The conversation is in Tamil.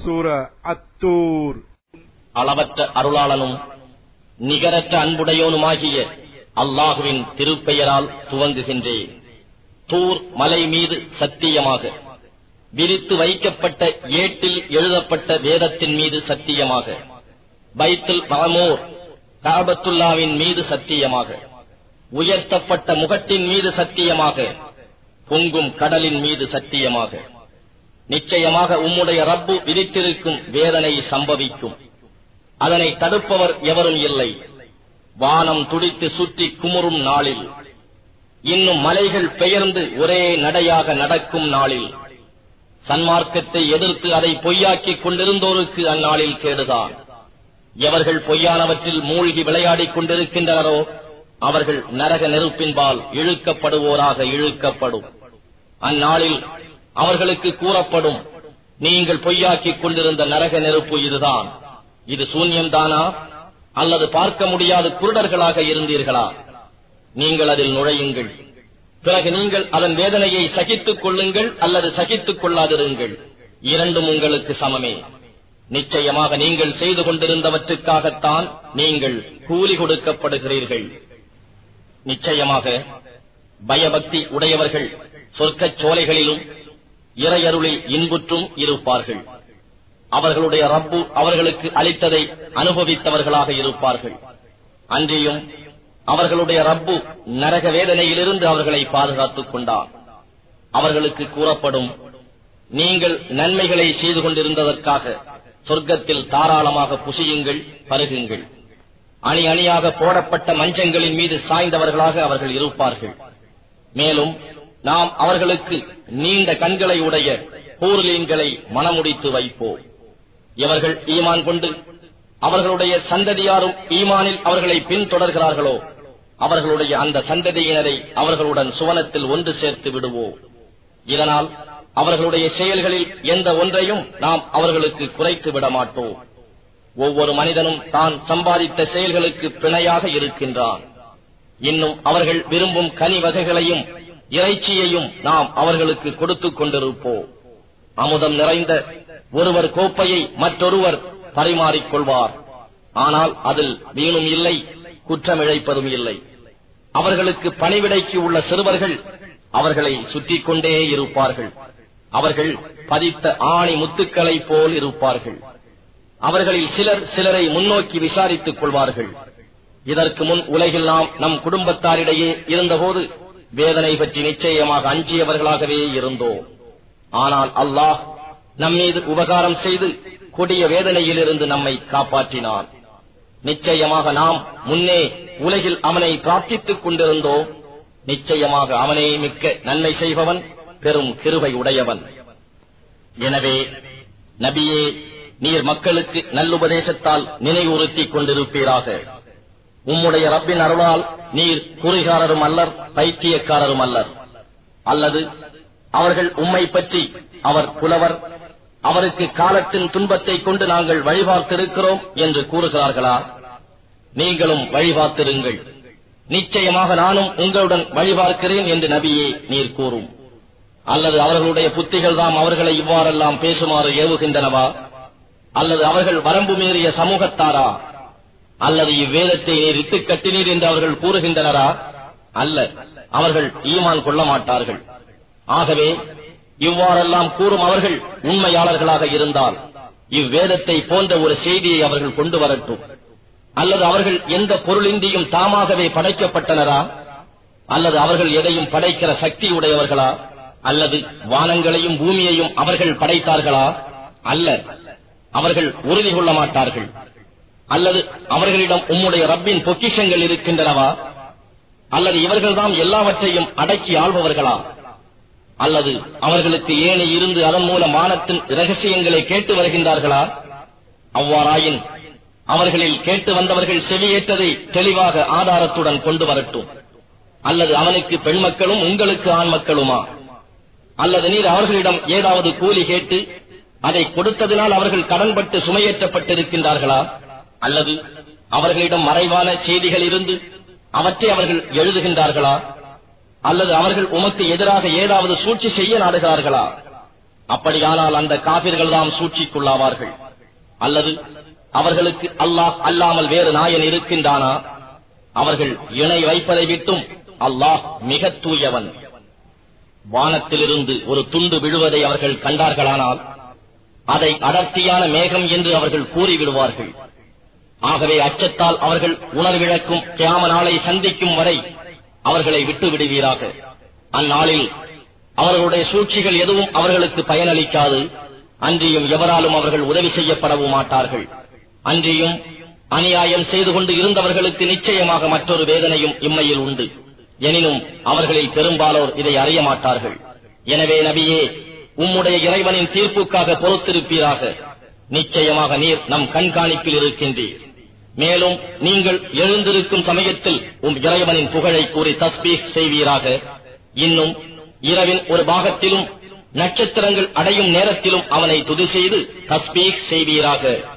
சூர அத்தூர். அளவற்ற அருளாளனும் நிகரற்ற அன்புடையோனுமாகிய அல்லாஹுவின் திருப்பெயரால் துவங்குகின்றேன். தூர் மலை மீது சத்தியமாக விரித்து வைக்கப்பட்ட ஏட்டில் எழுதப்பட்ட வேதத்தின் மீது சத்தியமாக பைத்துல் மாமூர் காபத்துல்லாவின் மீது சத்தியமாக உயர்த்தப்பட்ட முகட்டின் மீது சத்தியமாக பொங்கும் கடலின் மீது சத்தியமாக. நிச்சயமாக உம்முடைய ரப்பு விதித்திருக்கும் வேதனை சம்பவிக்கும். அதனை தடுப்பவர் எவரும் இல்லை. வானம் துடித்து சுற்றி குமுறும் நாளில். இன்னும் மலைகள் பெயர்ந்து ஒரே நடையாக நடக்கும் நாளில். சன்மார்க்கத்தை எதிர்த்து அதை பொய்யாக்கிக் கொண்டிருந்தோருக்கு அந்நாளில் கேடுதான் எவர்கள் பொய்யானவற்றில் மூழ்கி விளையாடிக் கொண்டிருக்கின்றனரோ அவர்கள் நரக நெருப்பின்பால் இழுக்கப்படுவோராக இழுக்கப்படும். அந்நாளில் அவர்களுக்கு கூறப்படும். நீங்கள் பொய்யாக்கிக் கொண்டிருந்த நரக நெருப்பு இதுதான். இது சூன்யம்தானா? அல்லது பார்க்க முடியாத குருடர்களாக இருந்தீர்களா? நீங்கள் அதில் நுழையுங்கள். பிறகு நீங்கள் அதன் வேதனையை சகித்துக் கொள்ளுங்கள் அல்லது சகித்துக் கொள்ளாதிருங்கள். இரண்டும் உங்களுக்கு சமமே. நிச்சயமாக நீங்கள் செய்து கொண்டிருந்தவற்றுக்காகத்தான் நீங்கள் கூலி கொடுக்கப்படுகிறீர்கள். நிச்சயமாக பயபக்தி உடையவர்கள் சொர்க்கச் சோலைகளிலும் இறையருளை இன்புற்றும் இருப்பார்கள். அவர்களுடைய ரப்பு அவர்களுக்கு அளித்ததை அனுபவித்தவர்களாக இருப்பார்கள். அன்றியும் அவர்களுடைய ரப்பு நரக வேதனையிலிருந்து அவர்களை பாதுகாத்துக் கொண்டார். அவர்களுக்கு கூறப்படும் நீங்கள் நன்மைகளை செய்து கொண்டிருந்ததற்காக சொர்க்கத்தில் தாராளமாக புசியுங்கள் பருகுங்கள். அணி அணியாக போடப்பட்ட மஞ்சங்களின் மீது சாய்ந்தவர்களாக அவர்கள் இருப்பார்கள். மேலும் நாம் அவர்களுக்கு நீண்ட கண்களை உடைய பூர்லீன்களை மனமுடித்து வைப்போம். இவர்கள் ஈமான் கொண்டு அவர்களுடைய சந்ததியாரும் ஈமானில் அவர்களை பின்தொடர்கிறார்களோ அவர்களுடைய அந்த சந்ததியினரை அவர்களுடன் சுவனத்தில் ஒன்று சேர்த்து விடுவோம். இதனால் அவர்களுடைய செயல்களில் எந்த ஒன்றையும் நாம் அவர்களுக்கு குறைத்து விட மாட்டோம். ஒவ்வொரு மனிதனும் தான் சம்பாதித்த செயல்களுக்கு பிணையாக இருக்கின்றான். இன்னும் அவர்கள் விரும்பும் கனி வகைகளையும் இறைச்சியையும் நாம் அவர்களுக்கு கொடுத்துக் கொண்டிருப்போம். அமுதம் நிறைந்த ஒருவர் கோப்பையை மற்றொருவர் பரிமாறிக்கொள்வார். ஆனால் அதில் வீணும் இல்லை குற்றமிழைப்பதும் இல்லை. அவர்களுக்கு பணிவிடைக்கு உள்ள சிறுவர்கள் அவர்களை சுற்றிக் கொண்டே இருப்பார்கள். அவர்கள் பதித்த ஆணி முத்துக்களை போல் இருப்பார்கள். அவர்களில் சிலர் சிலரை முன்னோக்கி விசாரித்துக் கொள்வார்கள். இதற்கு முன் உலகில் நாம் நம் குடும்பத்தாரிடையே இருந்தபோது வேதனை பற்றி நிச்சயமாக அஞ்சியவர்களாகவே இருந்தோம். ஆனால் அல்லாஹ் நம்மீது உபகாரம் செய்து கொடிய வேதனையிலிருந்து நம்மை காப்பாற்றினான். நிச்சயமாக நாம் முன்னே உலகில் அவனை பிரார்த்தித்துக் கொண்டிருந்தோம். நிச்சயமாக அவனே மிக்க நன்மை செய்பவன் பெரும் கிருவை உடையவன். எனவே நபியே நீர் மக்களுக்கு நல்லுபதேசத்தால் நினைவுறுத்திக் கொண்டிருப்பீராக. உம்முடைய ரப்பின் அருளால் நீர் குறிகாரரும் அல்லர் பைத்தியக்காரரும் அல்லர். அல்லது அவர்கள் உம்மை பற்றி அவர் புலவர் அவருக்கு காலத்தின் துன்பத்தை கொண்டு நாங்கள் வழிபார்த்திருக்கிறோம் என்று கூறுகிறார்களா? நீங்களும் வழிபார்த்திருங்கள். நிச்சயமாக நானும் உங்களுடன் வழிபார்க்கிறேன் என்று நபியே நீர் கூறும். அல்லது அவர்களுடைய புத்திகள் தாம் அவர்களை இவ்வாறெல்லாம் பேசுமாறு ஏவுகின்றனவா? அல்லது அவர்கள் வரம்பு மீறிய சமூகத்தாரா? அல்லது இவ்வேதத்தை நீர் கட்டினீர் என்று அவர்கள் கூறுகின்றனரா? அல்ல. அவர்கள் ஈமான் கொள்ள மாட்டார்கள். ஆகவே இவ்வாறெல்லாம் கூறும் அவர்கள் உண்மையாளர்களாக இருந்தால் இவ்வேதத்தை போன்ற ஒரு செய்தியை அவர்கள் கொண்டு வரட்டும். அல்லது அவர்கள் எந்த பொருளின்றியும் தாமாகவே படைக்கப்பட்டனரா? அல்லது அவர்கள் எதையும் படைக்கிற சக்தி உடையவர்களா அல்லது வானங்களையும் பூமியையும் அவர்கள் படைத்தார்களா? அல்ல. அவர்கள் உறுதி கொள்ள மாட்டார்கள். அல்லது அவர்களிடம் உம்முடைய ரப்பின் பொக்கிஷங்கள் இருக்கின்றனவா? அல்லது இவர்கள்தான் எல்லாவற்றையும் அடக்கி ஆள்பவர்களா? அல்லது அவர்களுக்கு ஏனை இருந்து அதன் மூலம் வானத்தின் ரகசியங்களை கேட்டு வருகின்றார்களா? அவ்வாறாயின் அவர்களில் கேட்டு வந்தவர்கள் செவியேற்றதை தெளிவாக ஆதாரத்துடன் கொண்டு வரட்டும். அல்லது அவனுக்கு பெண் மக்களும் உங்களுக்கு ஆண் மக்களுமா அல்லது நீர் அவர்களிடம் ஏதாவது கூலி கேட்டு அதை கொடுத்ததினால் அவர்கள் கடன்பட்டு சுமையேற்றப்பட்டிருக்கின்றார்களா? அல்லது அவர்களிடம் மறைவான செய்திகள் இருந்து அவற்றை அவர்கள் எழுதுகின்றார்களா? அல்லது அவர்கள் உமக்கு எதிராக ஏதாவது சூழ்ச்சி செய்ய நாடுகிறார்களா? அப்படியானால் அந்த காபிர்கள் தான் சூழ்ச்சிக்குள்ளாவார்கள். அல்லது அவர்களுக்கு அல்லாஹ் அல்லாமல் வேறு நாயன் இருக்கின்றானா? அவர்கள் இணை வைப்பதை விட்டும் அல்லாஹ் மிக தூயவன். வானத்திலிருந்து ஒரு துண்டு விழுவதை அவர்கள் கண்டார்களானால் அதை அடர்த்தியான மேகம் என்று அவர்கள் கூறிவிடுவார்கள். ஆகவே அச்சத்தால் அவர்கள் உணர்விழக்கும் கியாம நாளை சந்திக்கும் வரை அவர்களை விட்டு விடுவீராக அந்நாளில் அவர்களுடைய சூழ்ச்சிகள் எதுவும் அவர்களுக்கு பயனளிக்காது. அன்றியும் எவராலும் அவர்கள் உதவி செய்யப்படவும் மாட்டார்கள். அன்றியும் அநியாயம் செய்து கொண்டு இருந்தவர்களுக்கு நிச்சயமாக மற்றொரு வேதனையும் இம்மையில் உண்டு. எனினும் அவர்களில் பெரும்பாலோர் இதை அறிய மாட்டார்கள். எனவே நபியே உம்முடைய இறைவனின் தீர்ப்புக்காக பொறுத்திருப்பீராக. நிச்சயமாக நீர் நம் கண்காணிப்பில் இருக்கின்றீர். மேலும் நீங்கள் எழுந்திருக்கும் சமயத்தில் உம் இறைவனின் புகழை கூறி தஸ்பீக் செய்வீராக. இன்னும் இரவின் ஒரு பாகத்திலும் நட்சத்திரங்கள் அடையும் நேரத்திலும் அவனை துதி செய்து தஸ்பீக் செய்வீராக.